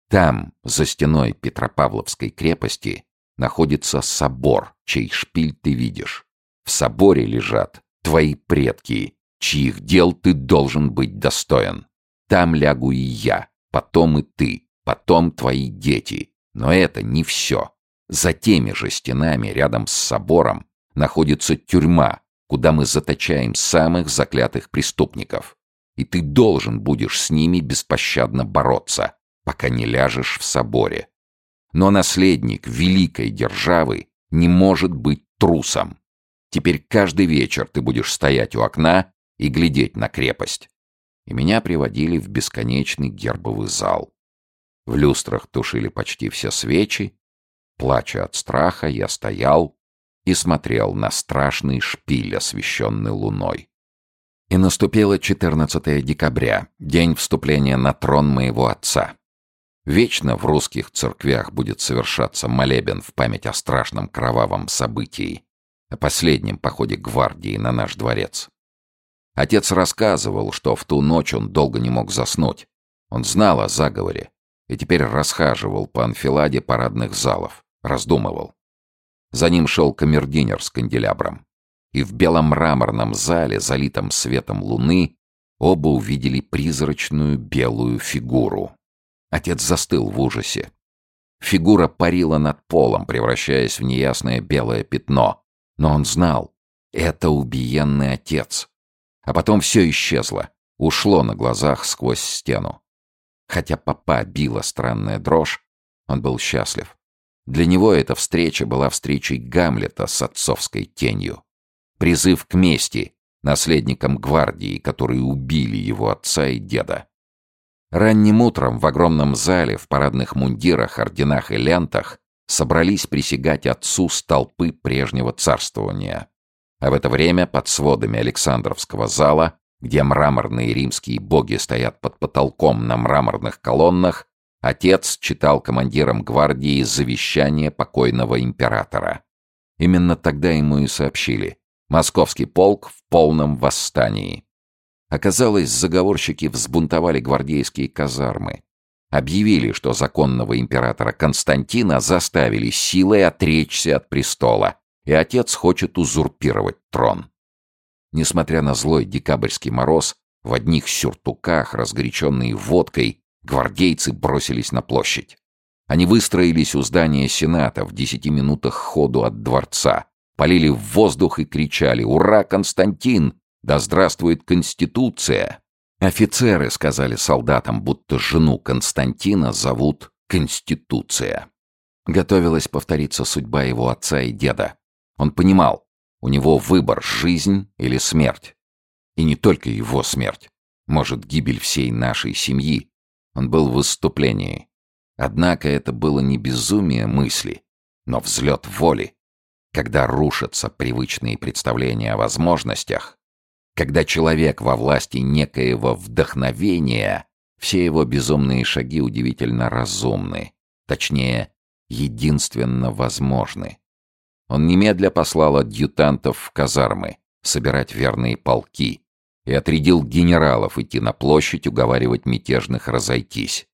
«Там, за стеной Петропавловской крепости, находится собор, чей шпиль ты видишь. В соборе лежат твои предки, чьих дел ты должен быть достоин. Там лягу и я, потом и ты, потом твои дети. Но это не все. За теми же стенами, рядом с собором, находится тюрьма, куда мы заточаем самых заклятых преступников. И ты должен будешь с ними беспощадно бороться, пока не ляжешь в соборе. Но наследник великой державы не может быть трусом. Теперь каждый вечер ты будешь стоять у окна и глядеть на крепость. И меня приводили в бесконечный гербовый зал. В люстрах тушили почти все свечи. Плача от страха, я стоял и смотрел на страшный шпиль, освещенный луной. И наступило 14 декабря, день вступления на трон моего отца. Вечно в русских церквях будет совершаться молебен в память о страшном кровавом событии, о последнем походе гвардии на наш дворец. Отец рассказывал, что в ту ночь он долго не мог заснуть. Он знал о заговоре и теперь расхаживал по анфиладе парадных залов, раздумывал. За ним шел камердинер с канделябром. И в белом мраморном зале, залитом светом луны, оба увидели призрачную белую фигуру. Отец застыл в ужасе. Фигура парила над полом, превращаясь в неясное белое пятно. Но он знал, это убиенный отец. А потом все исчезло, ушло на глазах сквозь стену. Хотя папа била странная дрожь, он был счастлив. Для него эта встреча была встречей Гамлета с отцовской тенью. Призыв к мести наследникам гвардии, которые убили его отца и деда. Ранним утром в огромном зале в парадных мундирах, орденах и лентах собрались присягать отцу столпы прежнего царствования. А в это время под сводами Александровского зала, где мраморные римские боги стоят под потолком на мраморных колоннах, отец читал командирам гвардии завещание покойного императора. Именно тогда ему и сообщили. Московский полк в полном восстании. Оказалось, заговорщики взбунтовали гвардейские казармы. Объявили, что законного императора Константина заставили силой отречься от престола, и отец хочет узурпировать трон. Несмотря на злой декабрьский мороз, в одних сюртуках, разгоряченные водкой, гвардейцы бросились на площадь. Они выстроились у здания Сената в десяти минутах ходу от дворца, полили в воздух и кричали «Ура, Константин! Да здравствует Конституция!» Офицеры сказали солдатам, будто жену Константина зовут Конституция. Готовилась повториться судьба его отца и деда. Он понимал, у него выбор — жизнь или смерть. И не только его смерть. Может, гибель всей нашей семьи. Он был в выступлении. Однако это было не безумие мысли, но взлет воли. Когда рушатся привычные представления о возможностях, когда человек во власти некоего вдохновения, все его безумные шаги удивительно разумны, точнее, единственно возможны. Он немедля послал адъютантов в казармы, собирать верные полки, и отрядил генералов идти на площадь уговаривать мятежных разойтись.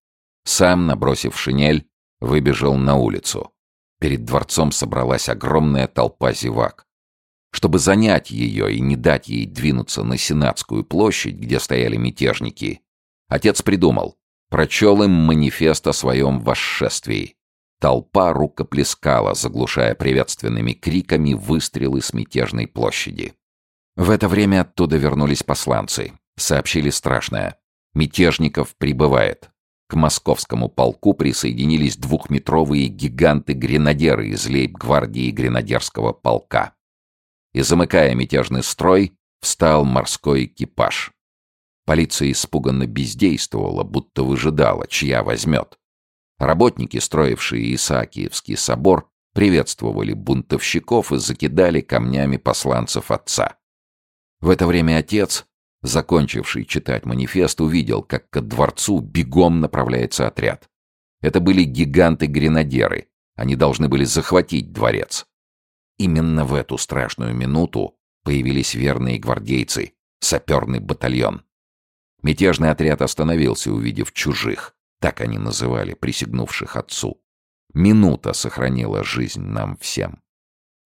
Сам, набросив шинель, выбежал на улицу. Перед дворцом собралась огромная толпа зевак. Чтобы занять ее и не дать ей двинуться на Сенатскую площадь, где стояли мятежники, отец придумал, прочел им манифест о своем восшествии. Толпа рукоплескала, заглушая приветственными криками выстрелы с мятежной площади. В это время оттуда вернулись посланцы. Сообщили страшное. Мятежников прибывает. к московскому полку присоединились двухметровые гиганты-гренадеры из лейб-гвардии гренадерского полка. И, замыкая мятежный строй, встал морской экипаж. Полиция испуганно бездействовала, будто выжидала, чья возьмет. Работники, строившие Исаакиевский собор, приветствовали бунтовщиков и закидали камнями посланцев отца. В это время отец, закончивший читать манифест, увидел, как ко дворцу бегом направляется отряд. Это были гиганты-гренадеры. Они должны были захватить дворец. Именно в эту страшную минуту появились верные гвардейцы, саперный батальон. Мятежный отряд остановился, увидев чужих, так они называли присягнувших отцу. Минута сохранила жизнь нам всем.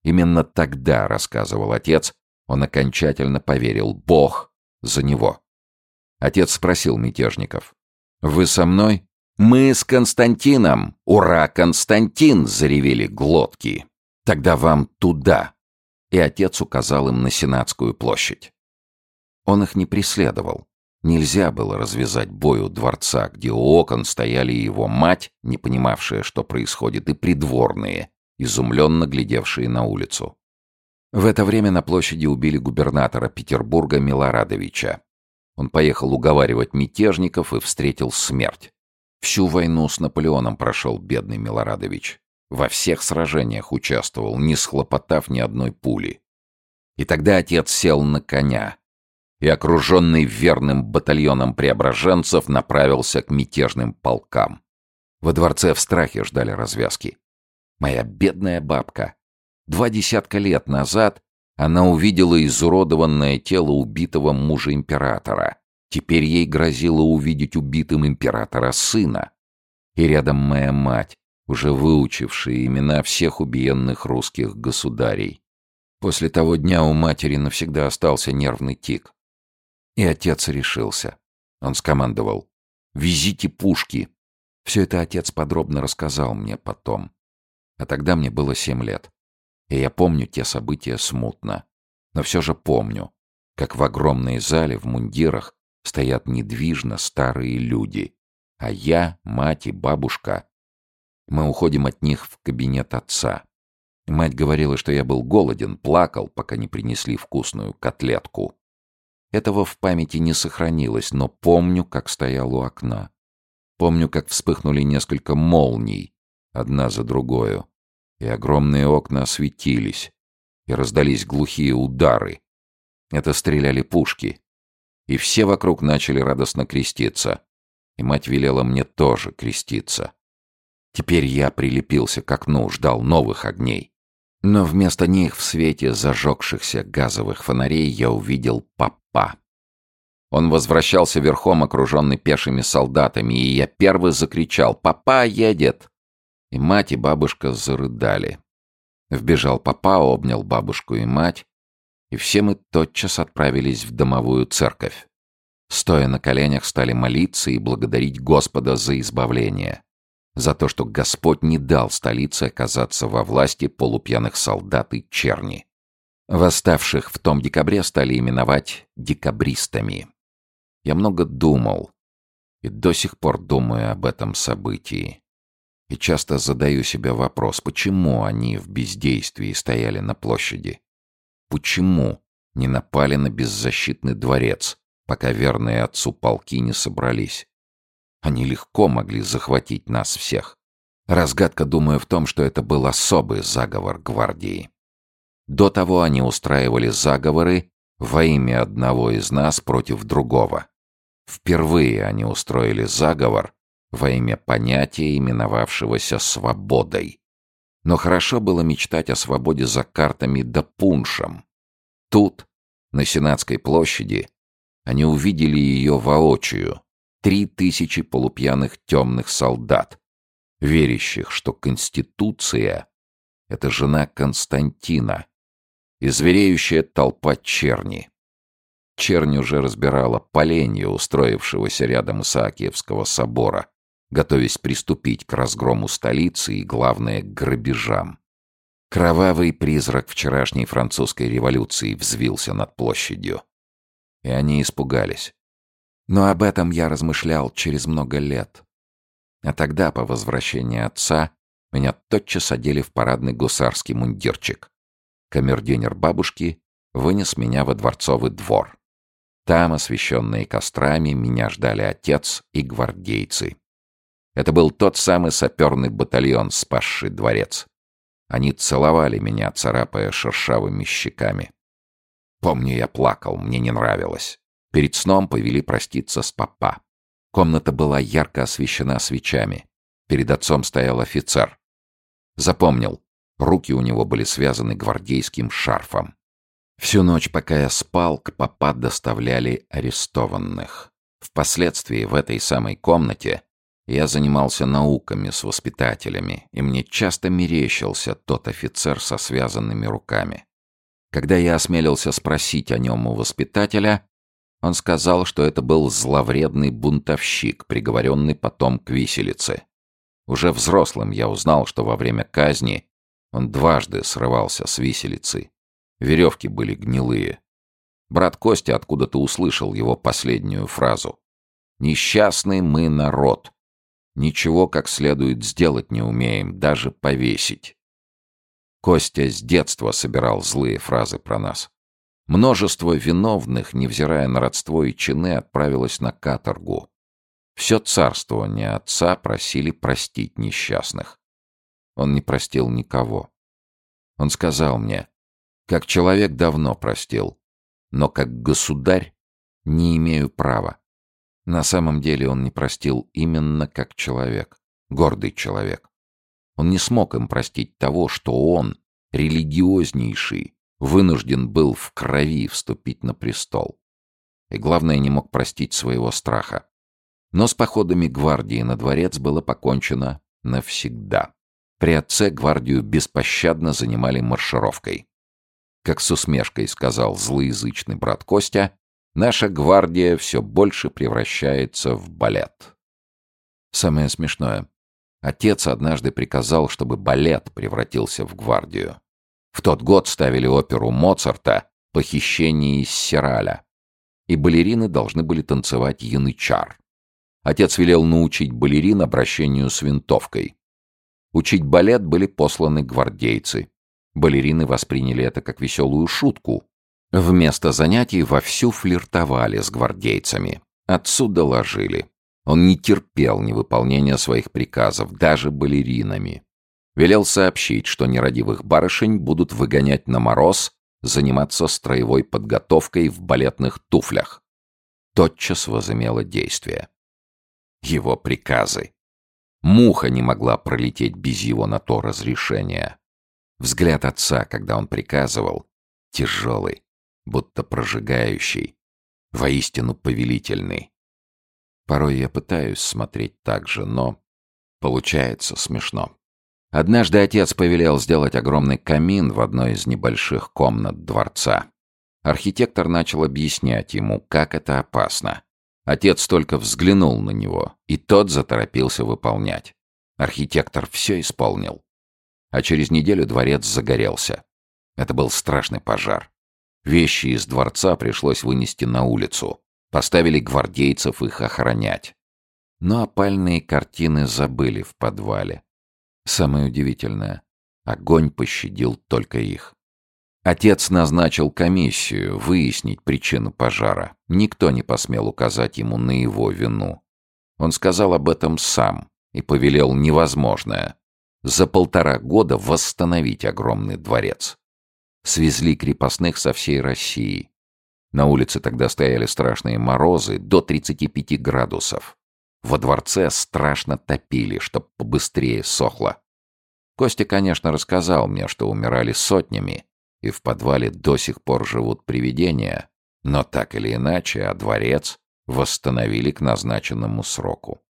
Именно тогда, рассказывал отец, он окончательно поверил, Бог за него. Отец спросил мятежников, «Вы со мной?» «Мы с Константином! Ура, Константин!» — заревели глотки. «Тогда вам туда!» И отец указал им на Сенатскую площадь. Он их не преследовал. Нельзя было развязать бой у дворца, где у окон стояли его мать, не понимавшая, что происходит, и придворные, изумленно глядевшие на улицу. В это время на площади убили губернатора Петербурга Милорадовича. Он поехал уговаривать мятежников и встретил смерть. Всю войну с Наполеоном прошел бедный Милорадович. Во всех сражениях участвовал, не схлопотав ни одной пули. И тогда отец сел на коня, и, окруженный верным батальоном преображенцев, направился к мятежным полкам. Во дворце в страхе ждали развязки. Моя бедная бабка. Два десятка лет назад она увидела изуродованное тело убитого мужа императора. Теперь ей грозило увидеть убитым императора сына. И рядом моя мать, уже выучившая имена всех убиенных русских государей. После того дня у матери навсегда остался нервный тик. И отец решился. Он скомандовал «Везите пушки». Все это отец подробно рассказал мне потом. А тогда мне было семь лет. И я помню те события смутно. Но все же помню, как в огромной зале в мундирах стоят недвижно старые люди. А я, мать и бабушка. Мы уходим от них в кабинет отца. Мать говорила, что я был голоден, плакал, пока не принесли вкусную котлетку. Этого в памяти не сохранилось, но помню, как стоял у окна. Помню, как вспыхнули несколько молний, одна за другою, и огромные окна осветились, и раздались глухие удары. Это стреляли пушки. И все вокруг начали радостно креститься. И мать велела мне тоже креститься. Теперь я прилепился к окну, ждал новых огней. Но вместо них в свете зажегшихся газовых фонарей я увидел папа. Он возвращался верхом, окруженный пешими солдатами, и я первый закричал «Папа едет!» И мать и бабушка зарыдали. Вбежал папа, обнял бабушку и мать, и все мы тотчас отправились в домовую церковь. Стоя на коленях, стали молиться и благодарить Господа за избавление за то, что Господь не дал столице оказаться во власти полупьяных солдат и черни. Восставших в том декабре стали именовать декабристами. Я много думал и до сих пор думаю об этом событии. И часто задаю себе вопрос, почему они в бездействии стояли на площади? Почему не напали на беззащитный дворец, пока верные отцу полки не собрались? Они легко могли захватить нас всех. Разгадка, думаю, в том, что это был особый заговор гвардии. До того они устраивали заговоры во имя одного из нас против другого. Впервые они устроили заговор во имя понятия, именовавшегося свободой. Но хорошо было мечтать о свободе за картами да пуншем. Тут, на Сенатской площади, они увидели ее воочию, три тысячи полупьяных темных солдат, верящих, что Конституция — это жена Константина, и звереющая толпа черни. Чернь уже разбирала поленье, устроившегося рядом Исаакиевского собора, готовясь приступить к разгрому столицы и, главное, к грабежам. Кровавый призрак вчерашней французской революции взвился над площадью. И они испугались. Но об этом я размышлял через много лет. А тогда, по возвращении отца, меня тотчас одели в парадный гусарский мундирчик. Камердинер бабушки вынес меня во дворцовый двор. Там, освещенные кострами, меня ждали отец и гвардейцы. Это был тот самый саперный батальон, спасший дворец. Они целовали меня, царапая шершавыми щеками. Помню, я плакал, мне не нравилось. Перед сном повели проститься с папа. Комната была ярко освещена свечами. Перед отцом стоял офицер. Запомнил, руки у него были связаны гвардейским шарфом. Всю ночь, пока я спал, к папа доставляли арестованных. Впоследствии в этой самой комнате я занимался науками с воспитателями, и мне часто мерещился тот офицер со связанными руками. Когда я осмелился спросить о нем у воспитателя, он сказал, что это был зловредный бунтовщик, приговоренный потом к виселице. Уже взрослым я узнал, что во время казни он дважды срывался с виселицы. Веревки были гнилые. Брат Костя откуда-то услышал его последнюю фразу. «Несчастный мы народ. Ничего как следует сделать не умеем, даже повесить». Костя с детства собирал злые фразы про нас. Множество виновных, невзирая на родство и чины, отправилось на каторгу. Все царствование отца просили простить несчастных. Он не простил никого. Он сказал мне, как человек давно простил, но как государь не имею права. На самом деле он не простил именно как человек, гордый человек. Он не смог им простить того, что он, религиознейший, вынужден был в крови вступить на престол. И главное, не мог простить своего страха. Но с походами гвардии на дворец было покончено навсегда. При отце гвардию беспощадно занимали маршировкой. Как с усмешкой сказал злоязычный брат Костя, наша гвардия все больше превращается в балет. Самое смешное. Отец однажды приказал, чтобы балет превратился в гвардию. В тот год ставили оперу Моцарта «Похищение из Сираля», и балерины должны были танцевать янычар. Отец велел научить балерин обращению с винтовкой. Учить балет были посланы гвардейцы. Балерины восприняли это как веселую шутку. Вместо занятий вовсю флиртовали с гвардейцами. Отцу доложили. Он не терпел невыполнения своих приказов, даже балеринами. Велел сообщить, что нерадивых барышень будут выгонять на мороз, заниматься строевой подготовкой в балетных туфлях. Тотчас возымело действие. Его приказы. Муха не могла пролететь без его на то разрешения. Взгляд отца, когда он приказывал, тяжелый, будто прожигающий, воистину повелительный. Порой я пытаюсь смотреть так же, но получается смешно. Однажды отец повелел сделать огромный камин в одной из небольших комнат дворца. Архитектор начал объяснять ему, как это опасно. Отец только взглянул на него, и тот заторопился выполнять. Архитектор все исполнил. А через неделю дворец загорелся. Это был страшный пожар. Вещи из дворца пришлось вынести на улицу. Поставили гвардейцев их охранять. Но опальные картины забыли в подвале. Самое удивительное — огонь пощадил только их. Отец назначил комиссию выяснить причину пожара. Никто не посмел указать ему на его вину. Он сказал об этом сам и повелел невозможное — за полтора года восстановить огромный дворец. Свезли крепостных со всей России. На улице тогда стояли страшные морозы до 35 градусов. Во дворце страшно топили, чтоб побыстрее сохло. Костя, конечно, рассказал мне, что умирали сотнями, и в подвале до сих пор живут привидения, но так или иначе, а дворец восстановили к назначенному сроку.